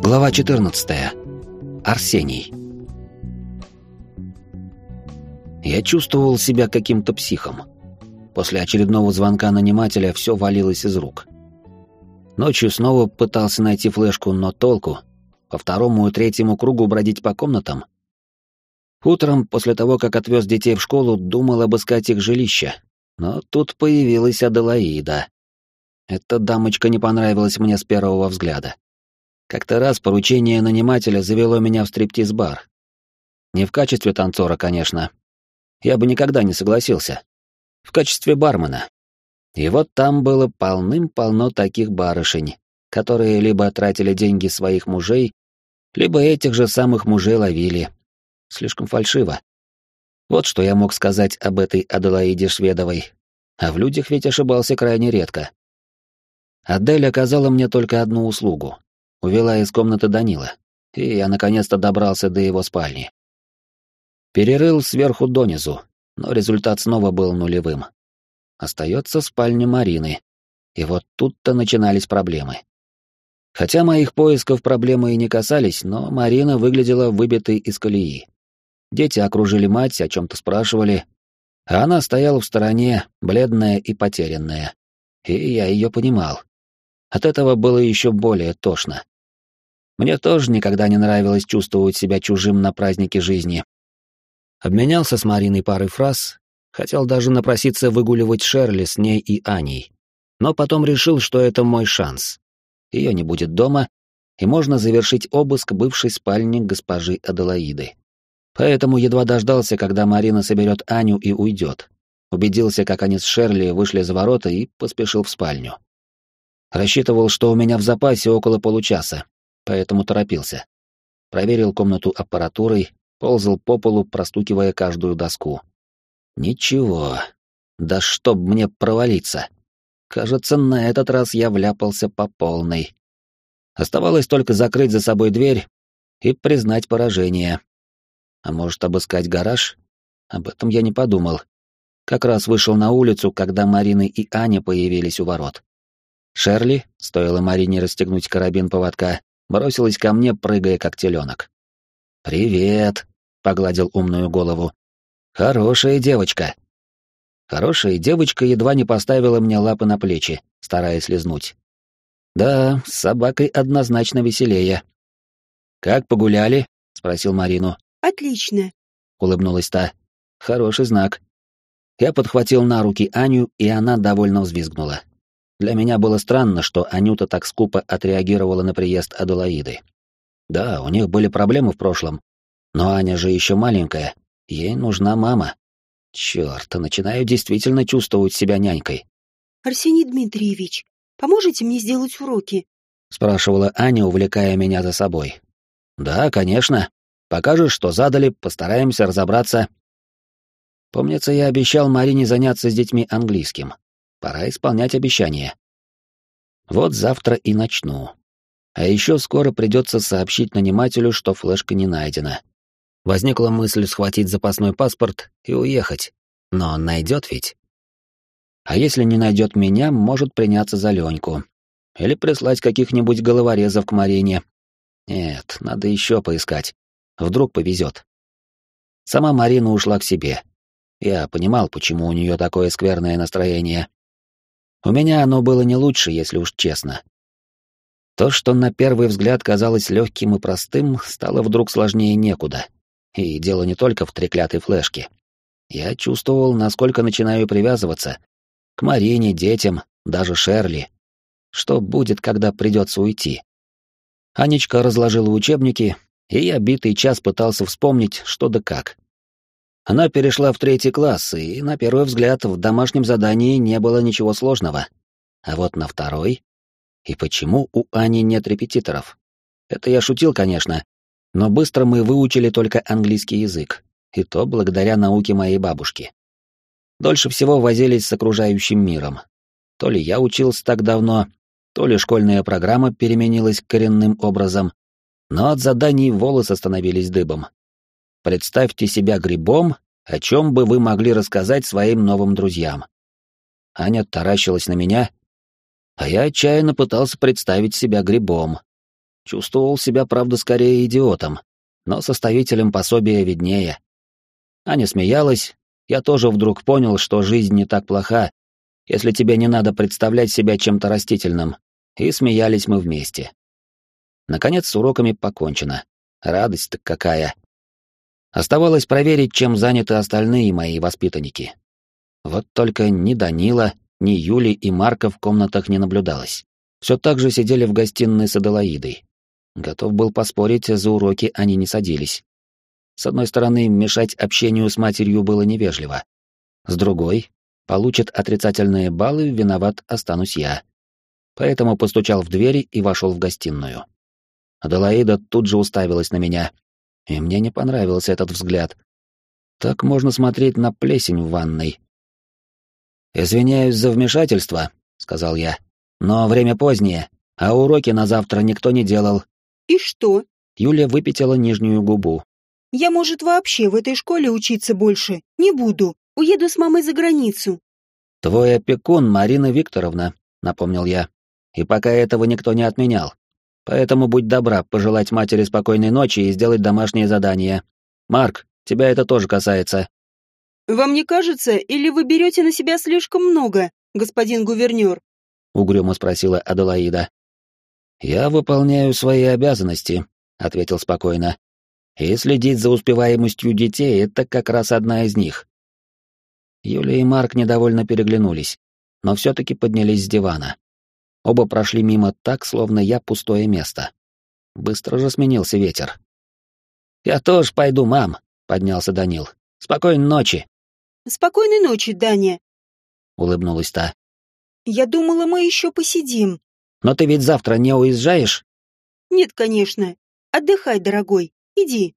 Глава 14. Арсений. Я чувствовал себя каким-то психом. После очередного звонка нанимателя все валилось из рук. Ночью снова пытался найти флешку, но толку. По второму и третьему кругу бродить по комнатам. Утром, после того, как отвез детей в школу, думал обыскать их жилище. Но тут появилась Аделаида. Эта дамочка не понравилась мне с первого взгляда. Как-то раз поручение нанимателя завело меня в стриптиз-бар. Не в качестве танцора, конечно. Я бы никогда не согласился. В качестве бармена. И вот там было полным-полно таких барышень, которые либо тратили деньги своих мужей, либо этих же самых мужей ловили. Слишком фальшиво. Вот что я мог сказать об этой Аделаиде Шведовой. А в людях ведь ошибался крайне редко. Адель оказала мне только одну услугу. Увела из комнаты Данила, и я наконец-то добрался до его спальни. Перерыл сверху донизу, но результат снова был нулевым. Остается спальня Марины, и вот тут-то начинались проблемы. Хотя моих поисков проблемы и не касались, но Марина выглядела выбитой из колеи. Дети окружили мать, о чем-то спрашивали, а она стояла в стороне, бледная и потерянная. И я ее понимал. От этого было еще более тошно. Мне тоже никогда не нравилось чувствовать себя чужим на празднике жизни. Обменялся с Мариной парой фраз, хотел даже напроситься выгуливать Шерли с ней и Аней. Но потом решил, что это мой шанс. Ее не будет дома, и можно завершить обыск бывшей спальни госпожи Аделаиды. Поэтому едва дождался, когда Марина соберет Аню и уйдет. Убедился, как они с Шерли вышли за ворота и поспешил в спальню. Рассчитывал, что у меня в запасе около получаса, поэтому торопился. Проверил комнату аппаратурой, ползал по полу, простукивая каждую доску. Ничего. Да чтоб мне провалиться. Кажется, на этот раз я вляпался по полной. Оставалось только закрыть за собой дверь и признать поражение. А может, обыскать гараж? Об этом я не подумал. Как раз вышел на улицу, когда Марина и Аня появились у ворот. Шерли, стоило Марине расстегнуть карабин поводка, бросилась ко мне, прыгая как теленок. «Привет», — погладил умную голову. «Хорошая девочка». Хорошая девочка едва не поставила мне лапы на плечи, стараясь лизнуть. Да, с собакой однозначно веселее. «Как погуляли?» — спросил Марину. «Отлично», — улыбнулась та. «Хороший знак». Я подхватил на руки Аню, и она довольно взвизгнула. Для меня было странно, что Анюта так скупо отреагировала на приезд Аделаиды. Да, у них были проблемы в прошлом, но Аня же еще маленькая, ей нужна мама. Черт, начинаю действительно чувствовать себя нянькой. «Арсений Дмитриевич, поможете мне сделать уроки?» — спрашивала Аня, увлекая меня за собой. «Да, конечно. Покажешь, что задали, постараемся разобраться». Помнится, я обещал Марине заняться с детьми английским. Пора исполнять обещание. Вот завтра и начну. А еще скоро придется сообщить нанимателю, что флешка не найдена. Возникла мысль схватить запасной паспорт и уехать. Но найдет ведь? А если не найдет меня, может приняться за Леньку. Или прислать каких-нибудь головорезов к Марине. Нет, надо еще поискать. Вдруг повезет. Сама Марина ушла к себе. Я понимал, почему у нее такое скверное настроение. У меня оно было не лучше, если уж честно. То, что на первый взгляд казалось легким и простым, стало вдруг сложнее некуда. И дело не только в треклятой флешке. Я чувствовал, насколько начинаю привязываться к Марине, детям, даже Шерли. Что будет, когда придется уйти? Анечка разложила учебники, и я битый час пытался вспомнить, что да как. Она перешла в третий класс, и, на первый взгляд, в домашнем задании не было ничего сложного. А вот на второй... И почему у Ани нет репетиторов? Это я шутил, конечно, но быстро мы выучили только английский язык, и то благодаря науке моей бабушки. Дольше всего возились с окружающим миром. То ли я учился так давно, то ли школьная программа переменилась коренным образом, но от заданий волосы становились дыбом. Представьте себя грибом, о чем бы вы могли рассказать своим новым друзьям. Аня таращилась на меня, а я отчаянно пытался представить себя грибом. Чувствовал себя, правда, скорее идиотом, но составителем пособия виднее. Аня смеялась, я тоже вдруг понял, что жизнь не так плоха, если тебе не надо представлять себя чем-то растительным, и смеялись мы вместе. Наконец с уроками покончено. Радость-то какая. Оставалось проверить, чем заняты остальные мои воспитанники. Вот только ни Данила, ни Юли и Марка в комнатах не наблюдалось. Все так же сидели в гостиной с Аделаидой. Готов был поспорить, за уроки они не садились. С одной стороны, мешать общению с матерью было невежливо. С другой, получит отрицательные баллы, виноват останусь я. Поэтому постучал в двери и вошел в гостиную. Аделаида тут же уставилась на меня, и мне не понравился этот взгляд. Так можно смотреть на плесень в ванной. «Извиняюсь за вмешательство», — сказал я, — «но время позднее, а уроки на завтра никто не делал». «И что?» Юля выпятила нижнюю губу. «Я, может, вообще в этой школе учиться больше не буду. Уеду с мамой за границу». «Твой опекун Марина Викторовна», — напомнил я. «И пока этого никто не отменял. Поэтому будь добра пожелать матери спокойной ночи и сделать домашнее задание. Марк, тебя это тоже касается». «Вам не кажется, или вы берете на себя слишком много, господин гувернер?» — угрюмо спросила Аделаида. «Я выполняю свои обязанности», — ответил спокойно. «И следить за успеваемостью детей — это как раз одна из них». Юлия и Марк недовольно переглянулись, но все-таки поднялись с дивана. Оба прошли мимо так, словно я пустое место. Быстро же сменился ветер. «Я тоже пойду, мам», — поднялся Данил. «Спокойной ночи». «Спокойной ночи, Даня», — улыбнулась та. «Я думала, мы еще посидим». «Но ты ведь завтра не уезжаешь?» «Нет, конечно. Отдыхай, дорогой. Иди».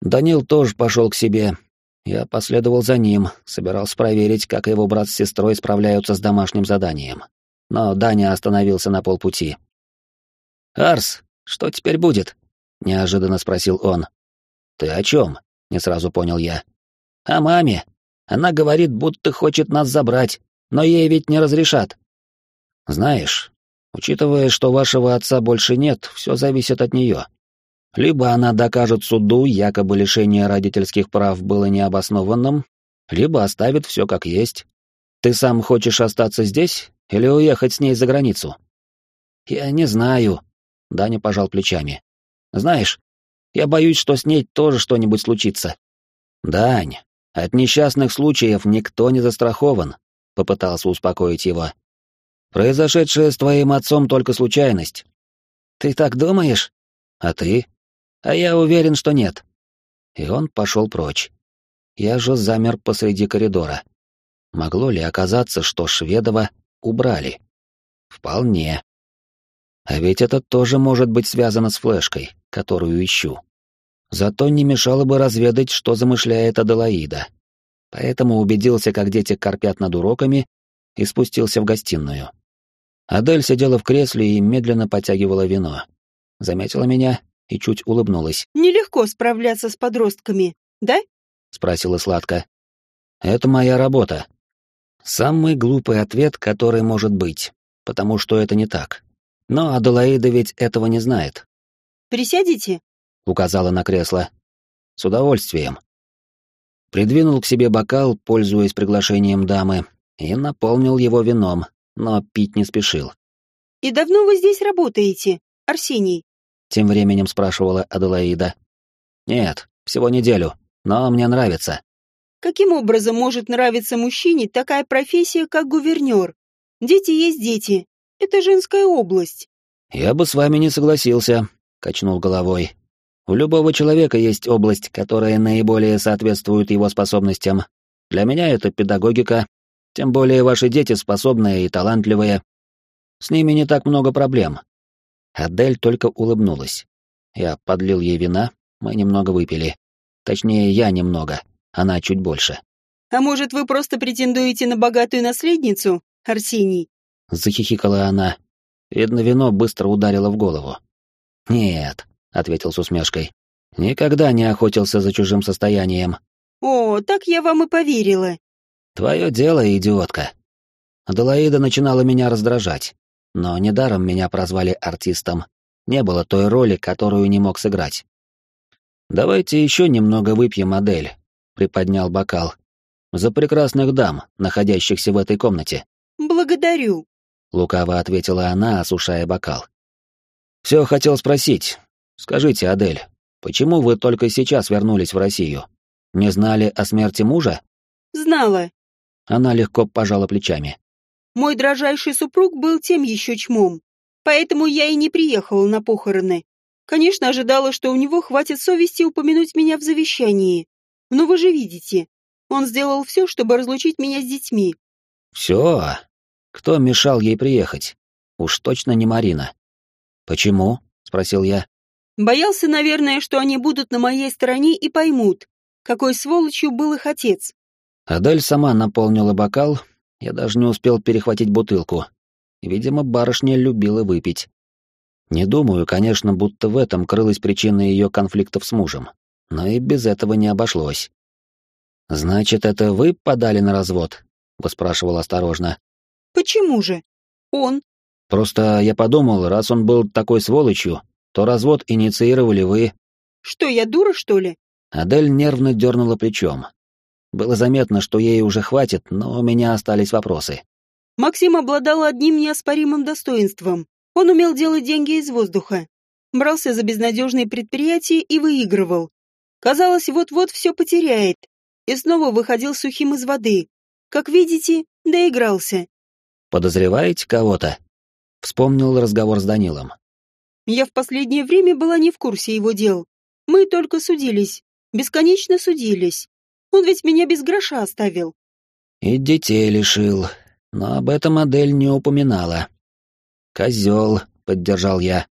Данил тоже пошел к себе. Я последовал за ним, собирался проверить, как его брат с сестрой справляются с домашним заданием но Даня остановился на полпути. «Арс, что теперь будет?» — неожиданно спросил он. «Ты о чем?» — не сразу понял я. «О маме. Она говорит, будто хочет нас забрать, но ей ведь не разрешат». «Знаешь, учитывая, что вашего отца больше нет, все зависит от нее. Либо она докажет суду, якобы лишение родительских прав было необоснованным, либо оставит все как есть. Ты сам хочешь остаться здесь или уехать с ней за границу? Я не знаю, Даня пожал плечами. Знаешь, я боюсь, что с ней тоже что-нибудь случится. Дань, от несчастных случаев никто не застрахован, попытался успокоить его. Произошедшее с твоим отцом только случайность. Ты так думаешь? А ты? А я уверен, что нет. И он пошел прочь. Я же замер посреди коридора. Могло ли оказаться, что Шведова убрали. Вполне. А ведь это тоже может быть связано с флешкой, которую ищу. Зато не мешало бы разведать, что замышляет Аделаида. Поэтому убедился, как дети корпят над уроками, и спустился в гостиную. Адель сидела в кресле и медленно потягивала вино. Заметила меня и чуть улыбнулась. «Нелегко справляться с подростками, да?» — спросила сладко. «Это моя работа», Самый глупый ответ, который может быть, потому что это не так. Но Аделаида ведь этого не знает. «Присядете?» — указала на кресло. «С удовольствием». Придвинул к себе бокал, пользуясь приглашением дамы, и наполнил его вином, но пить не спешил. «И давно вы здесь работаете, Арсений?» — тем временем спрашивала Аделаида. «Нет, всего неделю, но мне нравится». Каким образом может нравиться мужчине такая профессия, как гувернер? Дети есть дети. Это женская область. Я бы с вами не согласился, качнул головой. У любого человека есть область, которая наиболее соответствует его способностям. Для меня это педагогика, тем более ваши дети способные и талантливые. С ними не так много проблем. Адель только улыбнулась. Я подлил ей вина, мы немного выпили. Точнее, я немного она чуть больше. «А может, вы просто претендуете на богатую наследницу, Арсений?» Захихикала она. Видно, вино быстро ударило в голову. «Нет», — ответил с усмешкой. «Никогда не охотился за чужим состоянием». «О, так я вам и поверила». «Твое дело, идиотка». Аделаида начинала меня раздражать, но недаром меня прозвали артистом. Не было той роли, которую не мог сыграть. «Давайте еще немного выпьем, модель», — приподнял бокал. «За прекрасных дам, находящихся в этой комнате». «Благодарю», — лукаво ответила она, осушая бокал. «Все хотел спросить. Скажите, Адель, почему вы только сейчас вернулись в Россию? Не знали о смерти мужа?» «Знала». Она легко пожала плечами. «Мой дрожайший супруг был тем еще чмом, поэтому я и не приехала на похороны. Конечно, ожидала, что у него хватит совести упомянуть меня в завещании. Но вы же видите, он сделал все, чтобы разлучить меня с детьми». «Все? Кто мешал ей приехать? Уж точно не Марина». «Почему?» — спросил я. «Боялся, наверное, что они будут на моей стороне и поймут, какой сволочью был их отец». Адель сама наполнила бокал, я даже не успел перехватить бутылку. Видимо, барышня любила выпить. Не думаю, конечно, будто в этом крылась причина ее конфликтов с мужем, но и без этого не обошлось. «Значит, это вы подали на развод?» — поспрашивал осторожно. «Почему же? Он, Просто я подумал, раз он был такой сволочью, то развод инициировали вы. Что, я дура, что ли? Адель нервно дернула плечом. Было заметно, что ей уже хватит, но у меня остались вопросы. Максим обладал одним неоспоримым достоинством. Он умел делать деньги из воздуха. Брался за безнадежные предприятия и выигрывал. Казалось, вот-вот все потеряет. И снова выходил сухим из воды. Как видите, доигрался. «Подозреваете кого-то?» Вспомнил разговор с Данилом. Я в последнее время была не в курсе его дел. Мы только судились, бесконечно судились. Он ведь меня без гроша оставил. И детей лишил, но об этом модель не упоминала. Козел, поддержал я.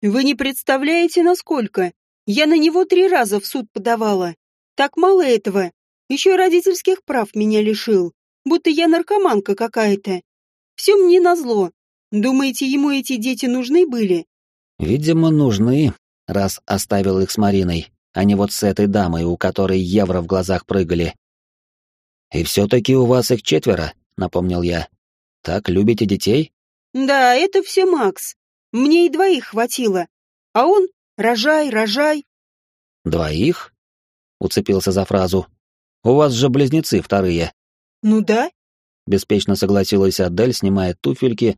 Вы не представляете, насколько. Я на него три раза в суд подавала. Так мало этого. Еще и родительских прав меня лишил. Будто я наркоманка какая-то. Все мне назло. Думаете, ему эти дети нужны были? Видимо, нужны, раз оставил их с Мариной, а не вот с этой дамой, у которой евро в глазах прыгали. И все-таки у вас их четверо, напомнил я. Так любите детей? Да, это все Макс. Мне и двоих хватило. А он рожай, рожай. Двоих? Уцепился за фразу. У вас же близнецы вторые. Ну да. Беспечно согласилась Адель, снимая туфельки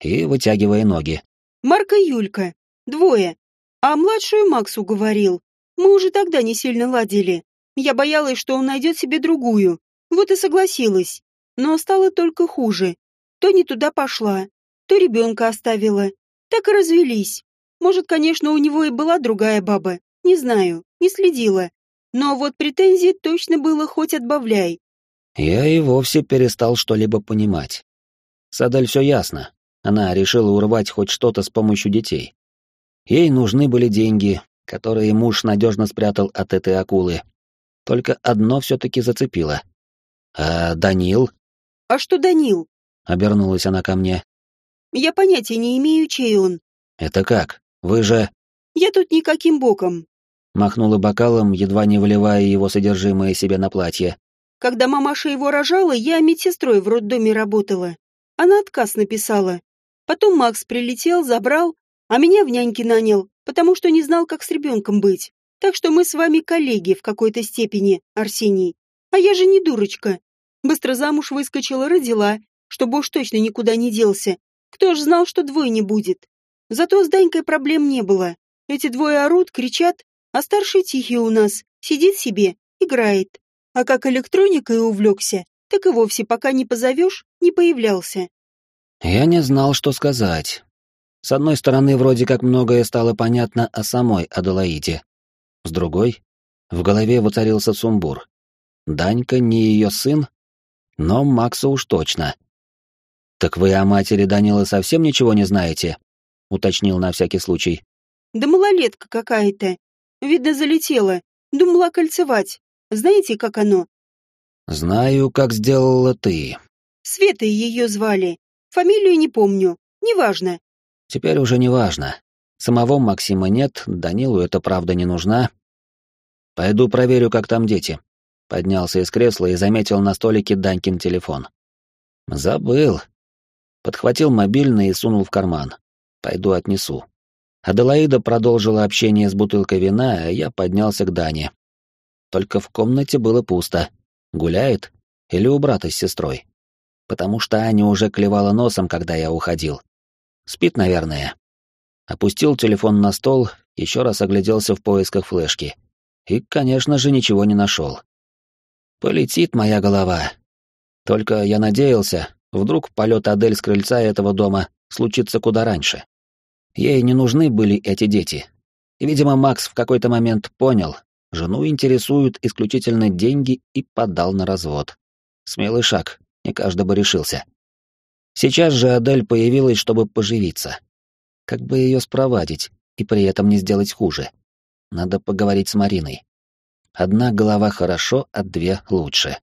и вытягивая ноги. Марка и Юлька. Двое. А младшую Максу говорил. Мы уже тогда не сильно ладили. Я боялась, что он найдет себе другую. Вот и согласилась. Но стало только хуже. То не туда пошла, то ребенка оставила. Так и развелись. Может, конечно, у него и была другая баба. Не знаю, не следила. Но вот претензий точно было хоть отбавляй. Я и вовсе перестал что-либо понимать. С Адель все ясно. Она решила урвать хоть что-то с помощью детей. Ей нужны были деньги, которые муж надежно спрятал от этой акулы. Только одно все-таки зацепило. «А Данил?» «А что Данил?» — обернулась она ко мне. «Я понятия не имею, чей он». «Это как? Вы же...» «Я тут никаким боком». Махнула бокалом, едва не выливая его содержимое себе на платье. «Когда мамаша его рожала, я медсестрой в роддоме работала. Она отказ написала. Потом Макс прилетел, забрал, а меня в няньки нанял, потому что не знал, как с ребенком быть. Так что мы с вами коллеги в какой-то степени, Арсений. А я же не дурочка. Быстро замуж выскочила, родила, чтобы уж точно никуда не делся. Кто ж знал, что двое будет? Зато с Данькой проблем не было. Эти двое орут, кричат, а старший тихий у нас, сидит себе, играет. А как электроникой увлекся, так и вовсе пока не позовешь, не появлялся. Я не знал, что сказать. С одной стороны, вроде как многое стало понятно о самой Аделаиде. С другой, в голове воцарился сумбур. Данька не ее сын, но Макса уж точно. «Так вы о матери Данилы совсем ничего не знаете?» — уточнил на всякий случай. «Да малолетка какая-то. Видно, залетела. Думала кольцевать. Знаете, как оно?» «Знаю, как сделала ты». Светой ее звали. Фамилию не помню. Неважно. Теперь уже не важно. Самого Максима нет, Данилу это правда не нужна. Пойду проверю, как там дети. Поднялся из кресла и заметил на столике Данькин телефон. Забыл. Подхватил мобильный и сунул в карман. Пойду отнесу. Аделаида продолжила общение с бутылкой вина, а я поднялся к Дане. Только в комнате было пусто. Гуляет? Или у брата с сестрой? Потому что Аня уже клевала носом, когда я уходил. Спит, наверное. Опустил телефон на стол, еще раз огляделся в поисках флешки. И, конечно же, ничего не нашел. Полетит моя голова. Только я надеялся, вдруг полет Адель с крыльца этого дома случится куда раньше. Ей не нужны были эти дети. И, видимо, Макс в какой-то момент понял, жену интересуют исключительно деньги и подал на развод. Смелый шаг, не каждый бы решился. Сейчас же Адель появилась, чтобы поживиться. Как бы ее спровадить и при этом не сделать хуже? Надо поговорить с Мариной. Одна голова хорошо, а две лучше.